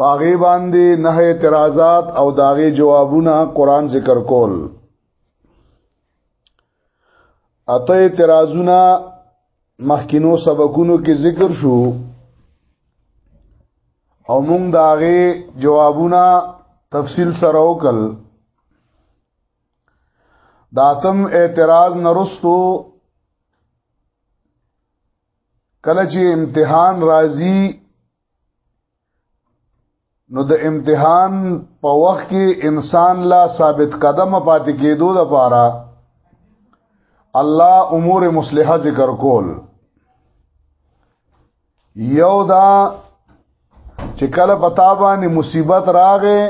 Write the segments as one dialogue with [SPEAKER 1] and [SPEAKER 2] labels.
[SPEAKER 1] پاغي باندې نه اعتراضات او داغي جوابونه قران ذکر کول اته اعتراضونه مخکینو سبقونو کې ذکر شو او موږ داغي جوابونه تفصیل سره وکړ داتم اعتراض نرستو کله چې امتحان راځي نو د امتحان په وخت کې انسان لا ثابت قدم پاتې کېدو د پاره الله امور مصلحه ذکر کول یو دا چې کله پتا باندې مصیبت راغې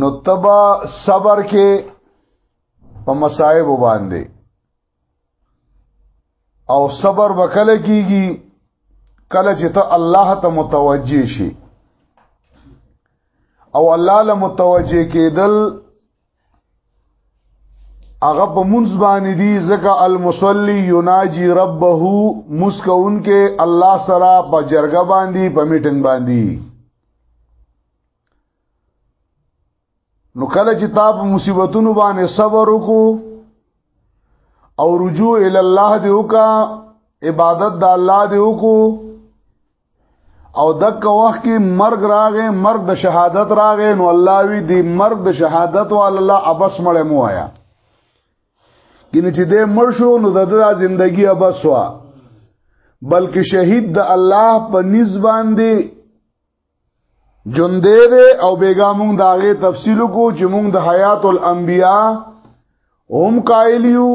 [SPEAKER 1] نو تبا صبر کې په مصائب باندې او صبر وکړه کیږي کله چې ته الله ته متوجه شي او الله له متوجه کېدل هغه په منځ باندې دي ځکه المصلي يناجي ربه مسکون کې الله سره په جرګه باندې په میټنګ باندې نو کله چې تا په مصیبتونو باندې صبر وکړو او رجوع ال الله دی وکا عبادت د الله دی وکړو او دک وخت کې مرګ راغې مرګ د شهادت راغې نو الله وی دی مرګ د شهادت او الله ابس مړ مو آیا کینه چې دې مړ شو نو د دا ژوندۍ ابس وا بلکې شهید د الله په نسبان دی جوندې دې او بیګا مونږ داغه تفصیل کو چې مونږ د حیات الانبیاء هم قائلیو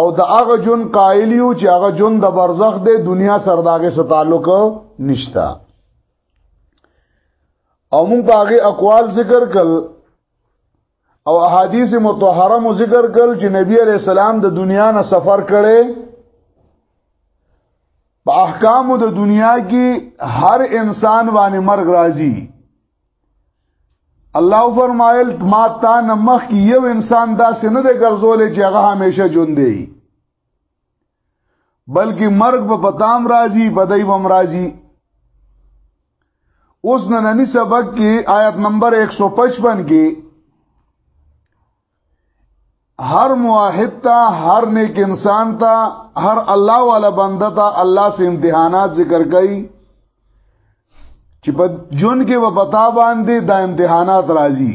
[SPEAKER 1] او د هغه جون قائلیو چې هغه جون د برزخ د دنیا سره داغه سره تعلق نشتا او مونږ باغه اقوال ذکر کړ او احادیث متطهره مو ذکر کړ چې نبی علی السلام د دنیا نه سفر کړي په احکام د دنیا کې هر انسان باندې مرګ راځي الله فرمایل ما تا نمخ کې یو انسان داسې نه دی ګرځولې چې هغه همیشه ژوند دی بلکې مرګ په پتام راځي بدای بم راځي اوس نننی سبق کې آیت نمبر 155 کې هر موحد ته هر نیک انسان ته هر الله والا بنده ته الله سه امتحانات ذکر کوي چې په جون کې و پتا باندې دا امتحانات راځي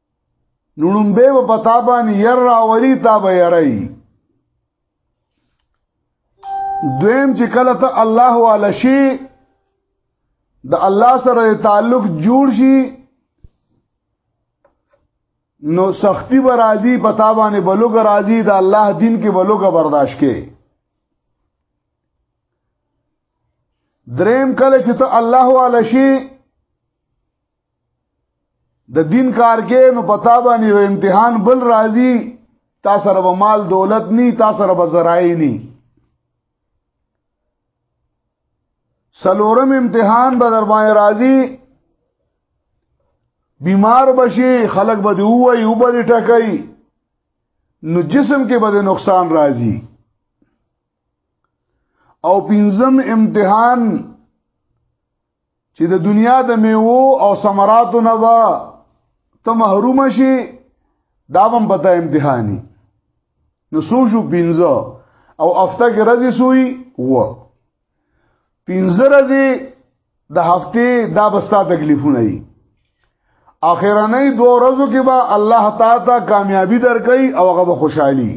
[SPEAKER 1] نړم به په پتا باندې ير راولي تا به يرای دویم چې کله ته الله والا شي د الله سره تعلق جوړ شي نو سختی به راځي پتا باندې بلوګ راځي د الله دین کې بلوګ برداشت کې دریم کله چې ته الله والا شي د دین کار کې نو پتا باندې یو امتحان بل راځي تا سره به مال دولت ني تا سره به زراعي ني سلورم امتحان به در باندې راځي بیمار بشي خلک به دی وای او به ټکای نو جسم کې به نقصان راځي او پنځم امتحان چې د دنیا د میوو او ثمراتو نه به ته محروم شي دا هم پته امتحاني نو سوجو پینځه او هفته کې راځي سوی و پینځه راځي د هفته دا بستا تکلیفونه دي اخرنه دوه ورځو کې به الله تعالی کامیابی درکړي او هغه به خوشحالي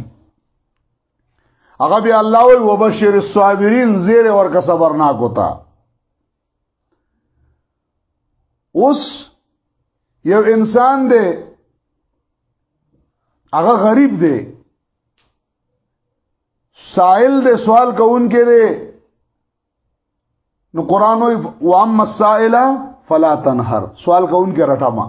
[SPEAKER 1] هغه بیا الله وی وبشر الصابرین زیر ورکه صبرناک وتا اوس یو انسان دی هغه غریب دی سائل دی سوال کوونکې دی نو قران وی واما السائل فلا تنهر سوال کوونکې رټما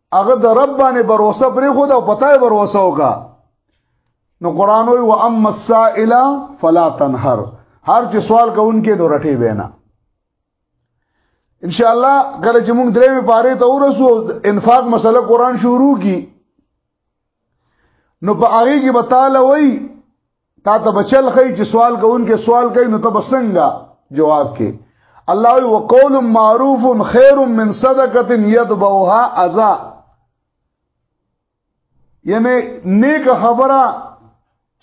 [SPEAKER 1] هغه د رب باندې باور وسه پرې خو دا پتا یې باور وسه وکا نو قران وی و اما السائل فلا تنهر هر چې سوال کوونکې نو رټي بینا ان شاء الله کله چې موږ درې پاره ته ورسو انفاق مسله قران شروع کی نو په هغه کې بتاله وای تا ته بچل خی چې سوال کوونکې سوال کوي نو ته بسنګا جواب کې الله وی وقول معروف خیر من صدقه یتبعها اذا یعنی نیک خبره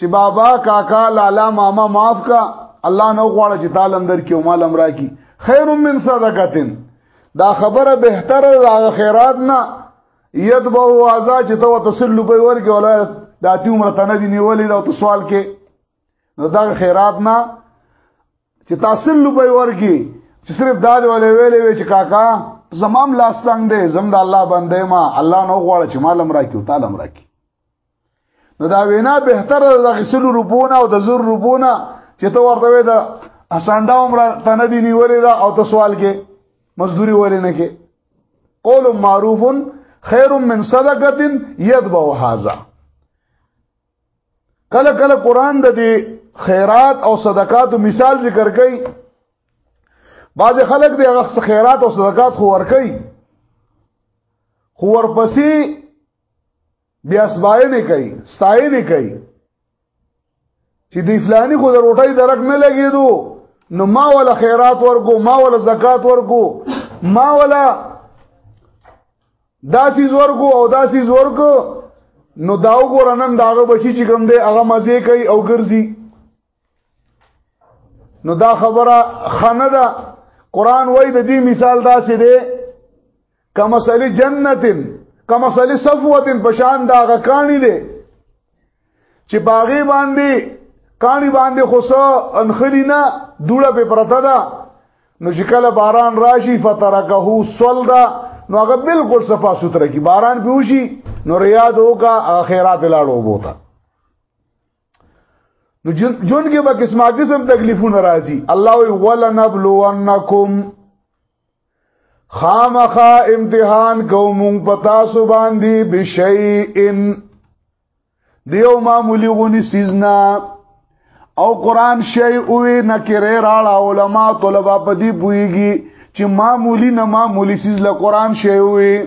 [SPEAKER 1] چې بابا کاکا لالا ماما معاف کا الله نو غواړي چې تعالی اندر کې او مال امر کی خیر من صدقه دا خبره بهتره د خیرات نه یتبو ازا چې ته تسلو به ورګي ولا د اتی عمر ته نه دی نیولې دا ته سوال کې نو دا خیرات نه چې تسلو به ورګي چې صرف دا دی ولې ویلې وی چې کاکا زمام لاس تنگ دی زم د الله بندې ما الله نو غواړي چې مالم راکې او تعالی راکې نو دا وینا بهتر ده د غسلو روپونه او د زور روپونه چې ته ورته وې دا اسانډا عمر ته نه دی نیولې دا او ته سوال کې مزدوري ولې نه کې قول معروف خیر من صدقه یتبع هذا کله کله قران د دې خیرات او صدقات او مثال ذکر کوي بعض خلک د هغه خیرات او صدقات خو ور کوي خو ورپسې بیا سباینه کوي ستاینه کوي چې دی فلانی خو د روټۍ درک نه لګیدو نو ما ولا خیرات ورکو ما ولا زکات ورکو ما ولا داسې زور کو او داسې زور کو نو دا وګورنن داغه بچی چې کوم دی هغه مزه کوي او ګرځي نو دا خبره خنه ده قران وای د دې مثال داسې دی کما سلی جنتن کما سلی صفوتن پشان دا غکانی دی چې باغی باندې کانی باندې خوسه انخلی نه دوړه په پرته ده نو چې کله باران راشي فترکه سولدا نو هغه بالکل صفا سوتره کی باران پیوشي نو ریاد وکا اخرات لاړو بوته نو جون کې به قسمه قسم تکلیفونه راځي الله وی ولنبلونکم خامخا امتحان کوم پتا سو باندې بشیئن دیو معمولی غونی سیزنا او قران شی اوې نکره راړه علما طلبه پدی پویږي چې معمولی نه معمولی سیز له قران شی اوې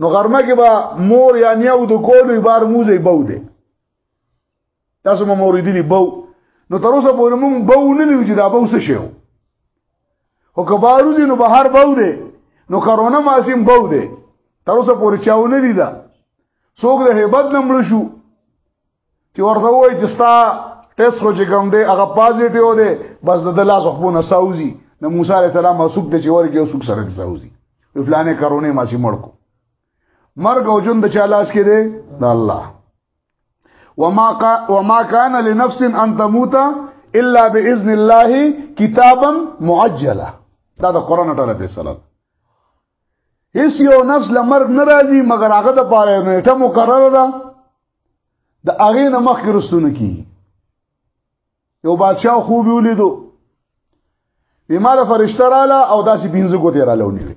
[SPEAKER 1] نو غرمه کې به مور یا نیا د کولو بار موزه بو دی تاسو مو موریدلی بو نو تر اوسه پورې مونږ بو نه لیو چې دا بو څه شیو او کبارو دي نو بهر بو دی نو کرونا ماسیم بو دی تر اوسه پورې چاو نه لیدا څوک د هیبت نمړ شو چې ورته وای چې ستا ټیس خو چې کوم دی هغه پازیټیو دی بس د دلا زخبونه ساوزی د موسی علی السلام اوسوک د چور کې اوسوک سره دی ساوزی په فلانه کارونه ما سي مړکو مرګ او جون د چا لاس کې دی د الله وما کا وما كان لنفس ان تموت الا باذن الله کتابا معجلا دا د قران ټره په صلات هیڅ یو نفس لمرګ ناراضي مگر هغه د پاره نیټه مقرره ده د هغه نه مخکې رستونه کی یو بادشاہ خوب ولیدو بیمار فرشتہ رااله او داسې پینځه ګوتې رااله ونیوي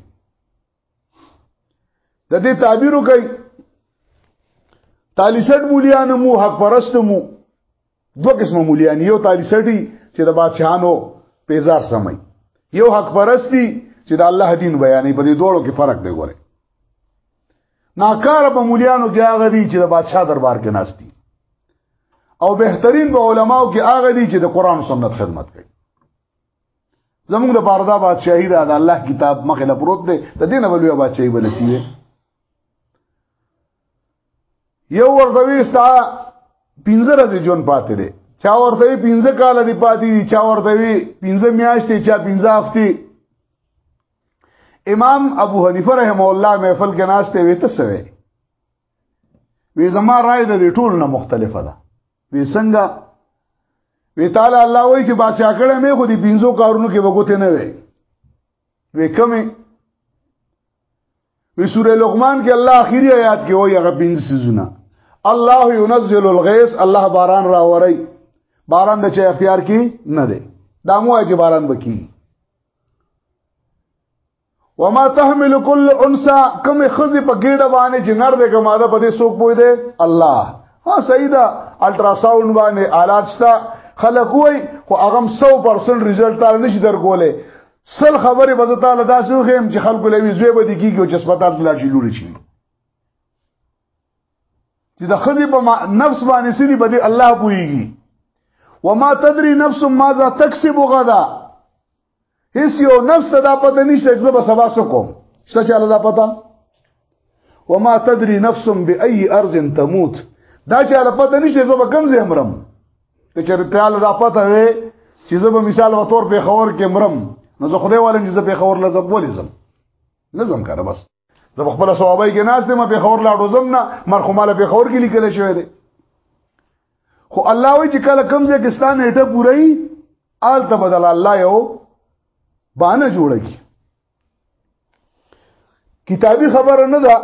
[SPEAKER 1] د دې تعبیر کوي تالیسټ مولیان مو حق پرست مو دو قسمه مولیان یو تالی سټي چې د بادشاہانو پیزار سمي یو حق پرستی چې د الله دین بیانې په دې دوړو کې فرق دی ګوره ناکار په مولیانو کې هغه دي چې د بادشاہ دربار کې ناشتي او بهترین په علماو کې هغه دي چې د قران او سنت خدمت کوي زموږ د باردا بادشاہي دا د الله کتاب مخې له پروت دی د دې نه ولوي بادشاہي بلسي وي یو ورته وی ستا پنځه ورځې جون پاتې دی چا ورته وی پنځه کال دی پاتې دی چا ورته وی پنځه میاشتې چا پنځه هفته امام ابو حنیفه رحم الله محفل کې ناشته وی ته سوي وی زما رائے د ټول نه مختلفه ده وی څنګه وی تعالی الله وای چې بادشاہ کړه مې خو دې پنځو کارونو کې وګوتې نه وي وی کمه وی سوره لقمان کې الله اخیری آیات کې وایي هغه پنځه سيزونه الله ينزل الغيث الله باران را وری باران د چا اختیار کې نه دی دا مو چې باران بکی وما تحمل كل انثى کوم خزي په ګډه باندې چې نر دې کومه ده په دې سوق پوي دي الله ها صحیح ده الټرا ساوند باندې آلات شته خلک وای خو هغه 100% رزلټ تر نشي درکولې سل خبره به تعالی داسې وخیم چې خلکو لوي زوی به دي کیږي او چې سپیټال ته لاړ شي لوري شي چې د خزي په نفس باندې سړي به دي الله پويږي وما تدري نفس ماذا تكسب غدا هیڅ یو نفس ته دا پته نشته چې به سبا سکو شته چې الله دا پته وما تدري نفس بأي ارض تموت دا چې له پته نشته زه به کم زه مرم که چېرې تعالی دا پته وي چې زه به مثال په تور په خور کې مرم نو زه خدای والم چې زه په خور لزم ولزم نظم کړه بس زه خپل ثوابای کې ناس ته ما په خور لاړو زم نه مرخوماله په خور کې لیکل شوی دی خو الله وی چې کله کم ځای کې ستان هټه پوره ای آل ته بدل الله یو بانه جوړه کی کتابي خبره نه ده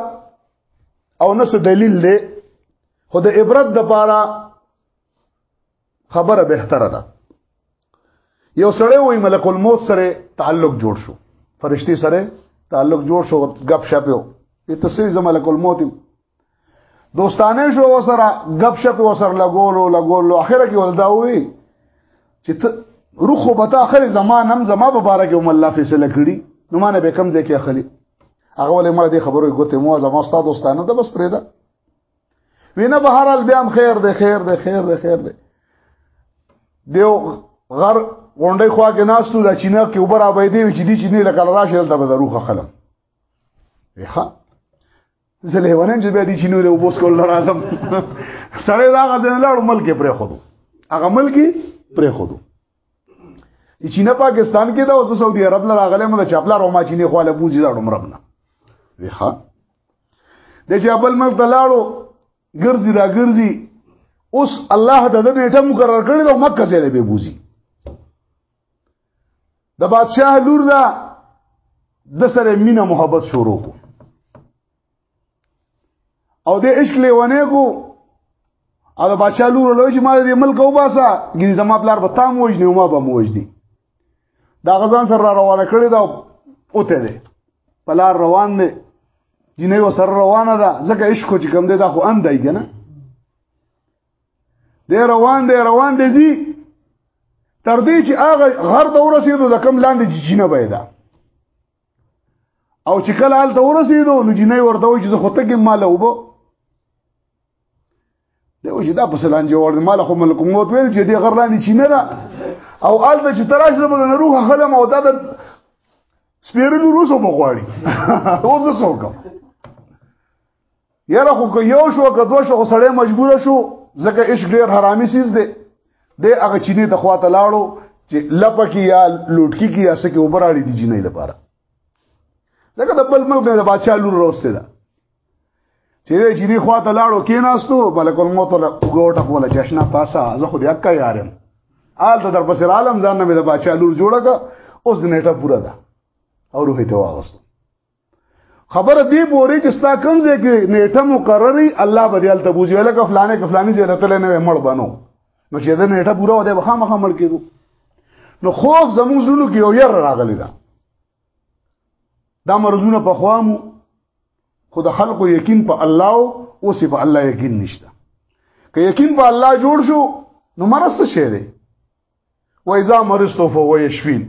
[SPEAKER 1] او نه څه دلیل دی خو د عبرت د پاره خبره بهتره ده یو سړی وای ملک الموت سره تعلق جوړ شو فرشتي سره تعلق جوړ شو غب شپو اتصل زملک الموت دوستانه شو وسره غب شپ وسره لګولو لګولو اخر کې ولدا وی چې روخ وبتا اخر زمان هم زما په بار کې هم الله فیصله کړی نو مانه به کم ځای کې اخلي هغه ولې مړه دې خبرو ګوتې مو زما استاد دوستانه ده بس پرېدا وینه به هر حال بیا هم خیر ده خیر ده خیر ده خیر ده دیو غر غونډې خوا کې ناستو د چینه کې اوپر ابې دی چې دی چینه لکه راشه دلته به ضرور خلم ویخه زه له ونن چې به دي چینو له وبوس کول راځم سړی دا غزن لاړ ملک پرې خودو هغه ملک پرې خودو چې چینه پاکستان کې دا اوس سعودي عرب لره غلې مده چپلا روما چینه خواله بوزي دا عمر نه ویخه د چې خپل ملک ته لاړو ګرځي را ګرځي اوس الله د دې ټیم مقرر کړی دا مکه سره به بوزي د بادشاہ لور دا د سره مینه محبت شروع کو او د عشق لیونه کو او د بادشاہ لور له چې ما د ملک او باسا ګری زما بلار به تام وجنی او ما به موجنی دا غزان سره روانه کړی دا اوته دی پلار روان دی جنې و سره روانه ده ځکه عشق چې کوم دی دا خو اندای کنه دی روان دی روان دی زی تر دې چې هغه غر ته ورسېدو د کم لاندې جینه پیدا او چې کله حالت ورسېدو نو جینې ورته وي چې خو ته کې مال وبو دا وجه دا پس لاندې ور مال خو ملک موت ویل چې دې غر لاندې چینه ده او حالت چې تراش زموږ نه روح خلم او دا د سپیرلو روسو بغواړي اوس څه وکم یاره خو که یو شو که دو شو سړی مجبور شو ځکه عشق ډیر حرامي سیز دی د هغه چینه د خوا ته لاړو چې لپکی یا لوټکی کی یا سکه وبراړي دي جنې لپاره ځکه د بل ملک د بادشاہ لور روسته ده چې دې جنې خوا ته لاړو کیناستو ملک الموت له وګوټه کوله چشنا پاسا زه خو دې اکا یارم آل ته در پسې عالم ځان نه د بادشاہ لور جوړه اوس د نیټه پورا ده او روح ته واغستو خبره دی پورې چې ستا کوم ځای کې نیټه مقرري الله به دې الته بوزي لکه فلانه کې فلاني ځای راتل نه مړ بنو نو چې دا نیټه پوره وده به خامخا مړ کېدو نو خوف زموږ زونو کې یو ير راغلی دا دا مرزونه په خوامو خود خلکو یقین په الله او سی په الله یقین نشته که یقین په الله جوړ شو نو مرسته شه دی و اذا مرضت فهو يشفين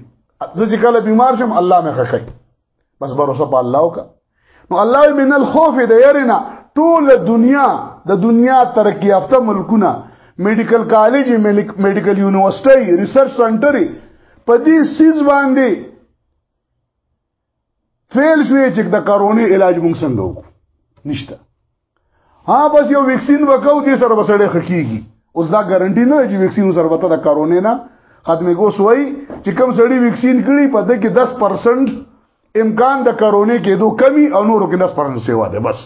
[SPEAKER 1] زه چې کله بیمار شم الله مې خکې بس باور وسه په الله وکړه نو الله من الخوف د يرنا ټول دنیا د دنیا ترقی یافته ملکونه میډیکل کالج میډیکل یونیورسيټي ریسرچ سنټري په دې سیز باندې فیل شوې چې د کرونا علاج مونږ څنګه وکړو نشته ها بس یو ویکسین وکاو دې سره بسړې خکېږي اوس دا ګارانټي نه چې ویکسین سره وته د کرونا نه ختمې کو سوی چې کم سړی ویکسین کړي په دې کې 10% امکان د کرونا کېدو کمی او نورو کې 10% سیوا ده بس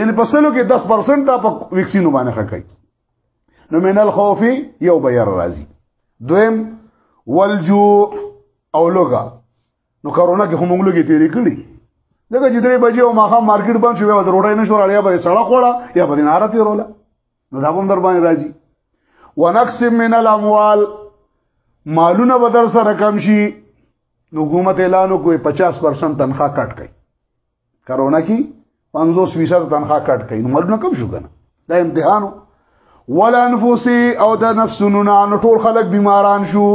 [SPEAKER 1] یعنی په سلو کې 10% تا په ویکسینو باندې خکای نو من الخوف یو بیر راضی دویم والجو او لوګه نو کرونا کې هم موږ لګي تیرې کړې دغه چې درې بجې او ماخه مارکیټ بند شو به روټای نشو راړیا به سړه خوړه یا به ناره تیروله نو دا هم در باندې راځي ونقص من الاموال مالونه به در سره کم شي نو حکومت اعلان کوي 50% تنخواه کټ کړي کرونا کې 50 فیصد تنخوا کټ کړي نو مرګ کم شو کنه دا امتحانو ولا انفس او د نفسونو نه ټول خلک بیماران شو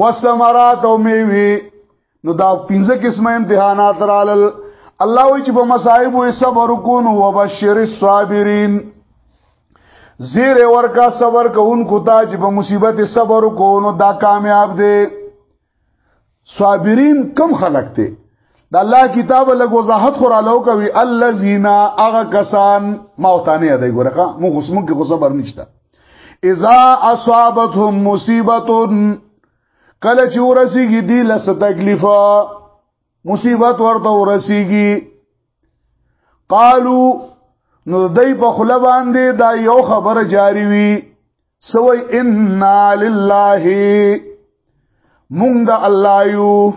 [SPEAKER 1] وسمرات او میوي نو دا پنځه قسمه امتحانات رالل الله وی چې په مصائب وي صبر وکون او بشیر الصابرین زیر ورکا صبر کوونکو ته چې په مصیبت صبر وکونو دا کامیاب دي صابرین کم خلق ته د الله کتاب له وضاحت خور الو کوي الذين اغه کسان موتانه دی ګورخه موږ قسم کې غصه بر نشته اذا اصابتهم مصیبه کله چې ورسیږي دی لس تکلیف مصیبت ورته ورسیږي قالو نو دای په خله باندې دا یو خبره جاری وی سوی ان لله مونږ د الله یو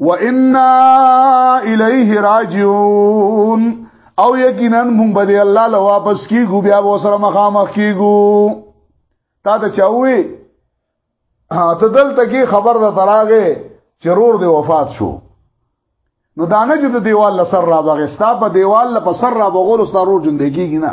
[SPEAKER 1] وانا الیه راجعون او یقینا مونږ به الله له واپس کیږو بیا به سره مخامخ کیږو تا ته چاوي ته دلته کې خبر ده تراغه چرور دی وفات شو نو دانه چې د دیوال لسر را بغستا په دیوال لپسر را بغول ستارو ژوند کیږي نه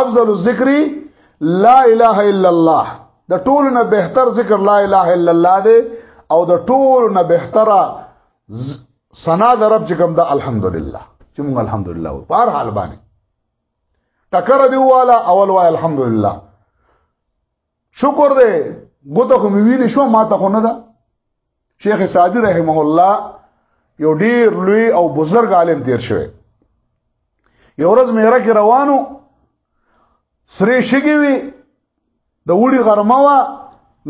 [SPEAKER 1] افضل الذکر لا اله الا الله د ټول نه بهتر ذکر لا اله الا الله دی او د ټول نه بهتره سنا د رب چې کوم دا الحمدلله چې موږ الحمدلله په هر حال باندې ټکر دی والا اول وای الحمدلله شکر دې ګوته خو مې ویلې شو ما ته خو نه ده شیخ سعدی رحمه الله یو ډیر لوی او بزرګ عالم تیر شوی یو ورځ میرا کې روانو سری شګي وی د وړي غرمه وا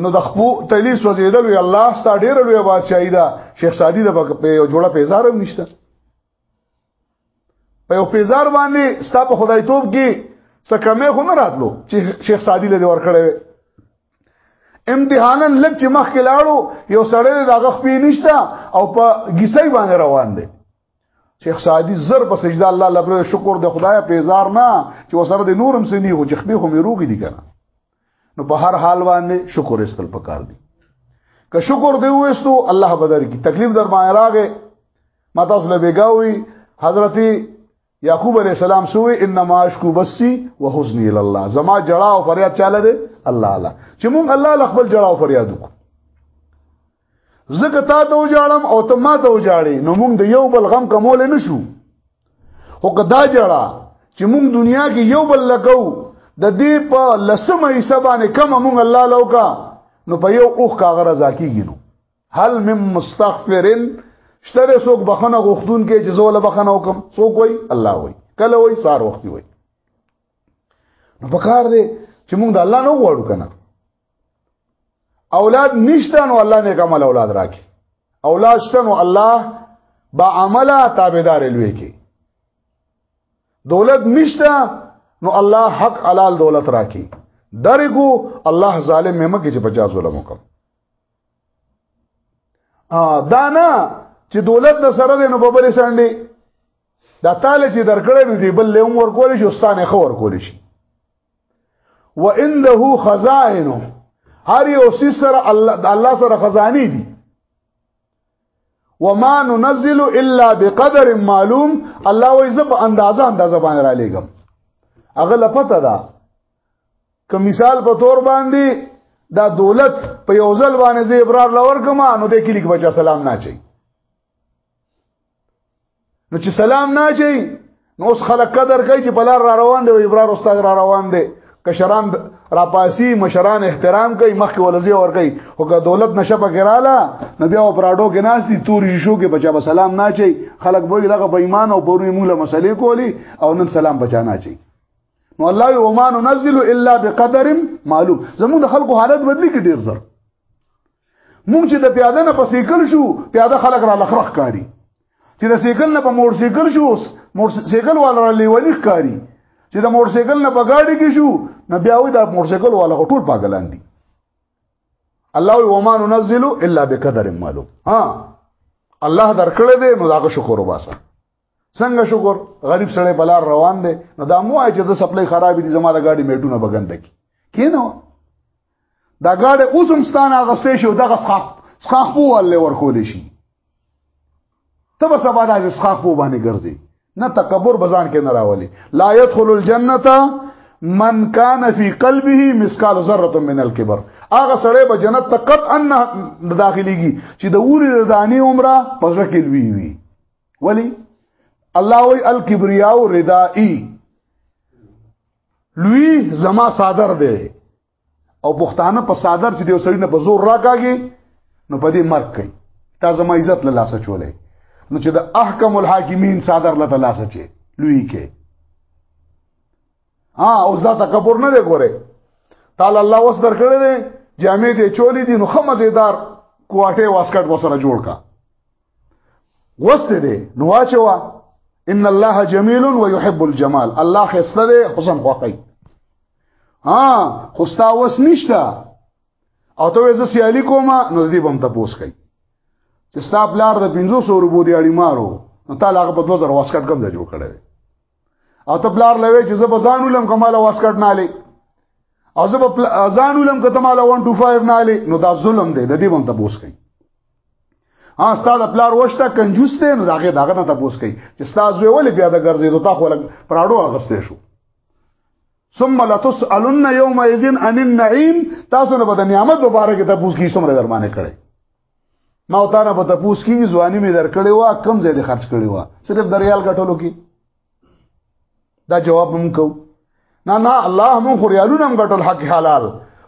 [SPEAKER 1] نو د خپو تلی سوځیدل وی الله ستا ډیر لوی بادشاہی دا شیخ سعدی د په جوړه پیزارم نشته په یو پیزار باندې ستا په خدای توب کې څه کمې خو نه راتلو چې شیخ سعدی له ور کړې امتحانا لږ چې مخ کې لاړو یو سړی دغه خپې نشتا او په ګیسای باندې روان دی شیخ سعدی زر په سجده الله لپاره شکر د خدای په زار نه چې وسره د نورم سني هو چې خپې هم روغي دي کنه نو په هر حال باندې شکر استل پکار دی که شکر دی وستو الله بدر کی تکلیف در باندې راغې ما تاسو له بیګاوی حضرت یعقوب علیہ السلام سوې انما اشکو بسی وحزنی الی الله زما جړه او فریاد چاله دی الله الله چې مونږ الله خپل جړه او فریاد وکړو زکه تا ته وجاړم او ته ما ته وجاړې نو موږ د یو بل غم کمول نه شو خو کدا جړه چې موږ دنیا کې یو بل لګو د دې په لسمه حصہ باندې کم موږ الله لوکا نو په یو اوخ کاغه رضا کیږي نو هل من مستغفرن شتره څوک بخنه غوښتون کې چې زول بخنه وکم څوک وای الله وای کله وای سار وخت وای نو پکار دی چې موږ د الله نه غواړو کنه اولاد نشته نو الله نیک عمل اولاد راکي اولاد شته نو الله با عمله تابعدار لوي کې دولت نشته نو الله حق حلال دولت راکي درګو الله ظالم مې مکه چې بچا ظلم وکم ا دانا چې دولت د سره د نو په بل ساندې دا تاله چې درکړې نو دی بل له عمر کول شي استانه خور کول شي وان له خزائن هر یو سره الله الله سره خزانی دي وما ننزل الا بقدر معلوم الله وې زب اندازه اندازه باندې را لېګم هغه لپته ده که مثال په تور باندې دا دولت په یو ځل باندې زه ابرار لور کما نو د کلیک بچا سلام نه چي نو چې سلام نه چي نو اوس خلک قدر کوي چې بلار را روان دی ابرار استاد را روان دی کشران را پاسی مشران احترام کوي مخکې ولزي اور کوي او که دولت نشه پکراله نو بیا پراډو کې ناس دي تور یشو کې بچا به سلام نه چي خلک به دغه بېمان او پورې مولا مسلې کولی او نن سلام بچا نه چي نو الله یو ما ننزل الا بقدر معلوم زموږ خلکو حالت بدلی کې ډیر زر مونږ چې د پیاده نه په سیکل شو پیاده خلک را لخرخ کاری چې د سیکل نه په موټر سیکل شو موټر سیکل والا را لیونی کاری چې د موټر سیکل نه په گاډي کې شو نه بیا وې د موټر سیکل والا ټول پاګلان دي الله یو ما ننزل الا بقدر معلوم ها الله درکړه دې نو دا شکر وباسه څنګه شکر غریب سړی بلار روان دی نو دا مو چې د سپلای خراب دي زما د گاډي میټونه بغند کی کینو دا گاډي اوسم ستان اغستې شو دغه ښخ ښخ بو ولې ورکول شي ته به سبا د ښخ بو باندې ګرځي نه تکبر بزان کې نه راولي لا يدخل الجنه من کان فی قلبه مسقال ذره من الكبر هغه سړی به جنت ته قطعا داخليږي چې د وری د دانی عمره پزړه کې لوي وي ولی الله وی الکبریا او ردائی لوی زما صادر دی او پښتانه په صادر چې دیو سړی نه په زور راکاږي نو په دې مرګ کوي تا زما عزت له لاسه چولې نو چې د احکم الحاکمین صادر له لاسه چي لوی کې ها اوس دا تکبر نه دی ګوره تعالی الله وس درکړې دي جامې دې چولې دي نو خمزیدار کوټه واسکټ وسره جوړ کا وست دې نو واچوا ان الله جميل ويحب الجمال الله خسته دې حسن خوخی ها خوستا وس نشتا او ته زه سیالی کوم نو دې بم تپوس کوي چې ستا بلار د 500 روپو دی اړی مارو نو تعالی هغه په 2000 واسکټ کم ځای جوړ کړی او ته بلار لوي چې زه بزان ولم کماله واسکټ نه لې او زه بزان ولم کته ماله 125 نه لې نو دا ظلم دی د دې باندې تبوس کوي ها استاد خپلار وشته کنجوس ته نو داګه داګه نه تبوس کوي چې استاد وی ولې بیا د ګرځې دوه تا خو لګ پراډو اغستې شو ثم لتسالن يوم اذن عن النعيم تاسو نه بد نعمت مبارک ته پوښتنه کوم درمانه کړي ما او تانه په تپوس کې ځواني مې درکړې و کم زیات خرج کړې و صرف د ریال غټلو کې دا جواب مونږ کو نه نه الله مونږ خو ریالونه هم غټل حق حلال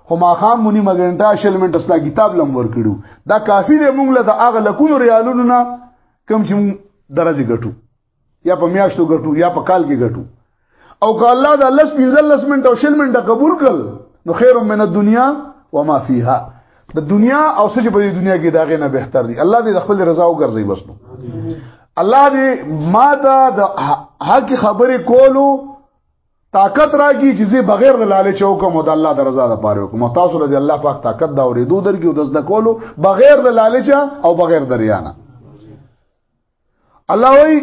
[SPEAKER 1] خو ما خام مونی مګنټا شل منټ اسلا کتاب لم ور کړو دا کافی دی مونږ له هغه لکونو ریالونو نه کم چې درجه غټو یا په میاشتو ګټو یا په کال کې ګټو او که الله دا لس پنځل لس منټ او شل منټ قبول کړ نو خیر من الدنیا وما فیها د دنیا او څه چې په دې دنیا کې داغه نه بهتر دی الله دې خپل رضا وګرځي بس نو الله دې ما ته د حق خبرې کولو طاقت راګي چې زه بغیر د لالچ او کوم د الله د رضا لپاره کوم تاسو له الله پاک طاقت دا اورېدو درګي او د زده کولو بغیر د لالچ او بغیر د ریانه الله وی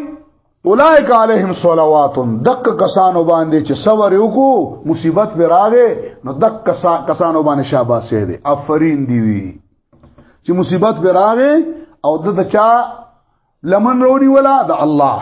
[SPEAKER 1] اولائک علیهم صلوات دک کسانو باندې چې صبر وکړو مصیبت پر راغې نو دک کسانو باندې شاباسه دي افرین دی وی چې مصیبت پر راغې او د چا لمن وروړي ولا د الله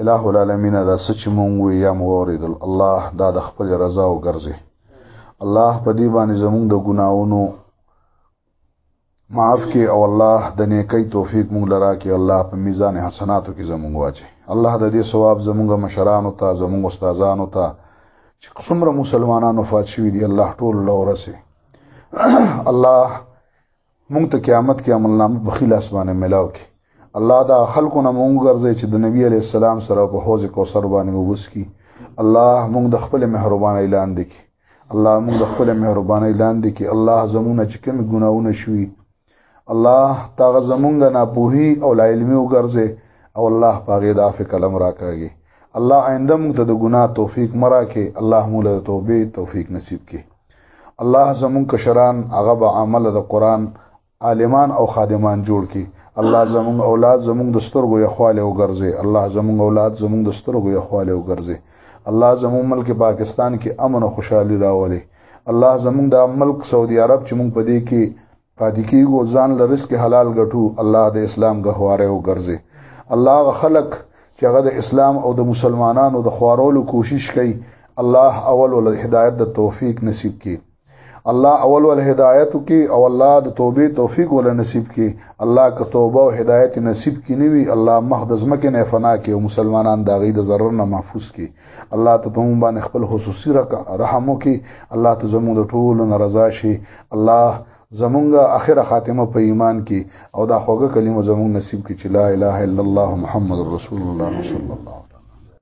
[SPEAKER 1] الہ العالمین دا سچ مونږ وی یا مو اوریدل الله دا د خپل رضا او ګرځي الله په دې باندې زمونږ د ګناونو معاف کې او الله د نیکی توفیق مونږ لرا کې الله په میزان حسناتو کې زمونږ واچي الله د دې ثواب زمونږ مشرانو ته زمونږ استادانو ته چې څومره مسلمانانو فات شوي دي الله ټول لورسه الله مونږ ته قیامت کې عمل نامه په خیل اسمانه ملاو کې الله دا خلکو نه مونږ ګرځي چې د نبی علی السلام سره په حوض کوثر باندې وبس کی الله مونږ د خپل مهربان اعلان دي کی الله مونږ د خپل مهربان اعلان دي کی الله زمونه چې کوم ګناونه شوي الله تاغه زمونږ نه پوهي او علمي وګرځي او الله پاګه د عفو کلم راکاږي الله آینده موږ ته د ګناه توفیق مرا کې الله موږ له توبې توفیق نصیب کې الله زمون کشران هغه به عمل د قران عالمان او خادمان جوړ کې الله زمون اولاد زمون د سترګو یخواله وګرځي الله زمون اولاد زمون د سترګو یخواله وګرځي الله زمون ملک پاکستان کې امن او خوشحالي راولي الله زمون د ملک سعودي عرب چې مونږ په دې کې پاتې کیږو ځان له رزق حلال ګټو الله د اسلام غهواره او ګرځي الله خلق چې هغه د اسلام او د مسلمانانو د خوارولو کوشش کوي الله اول ول هدایت د توفیق نصیب کړي الله اول ول هدایت کی او الله د توبې توفیق ول نصیب کی الله که توبه او هدایت نصیب کی نیوی الله مخدز مکه نه فنا کی او مسلمانان داغي د ضرر نه محفوظ کی الله ته په مونږ باندې خپل خصوصي رحم وکي الله ته زموږ د ټولو ناراضه شي الله زمونږ اخره خاتمه په ایمان کې او دا خوږه کلمه زمونږ نصیب کې چې لا اله الا الله محمد رسول الله صلی الله علیه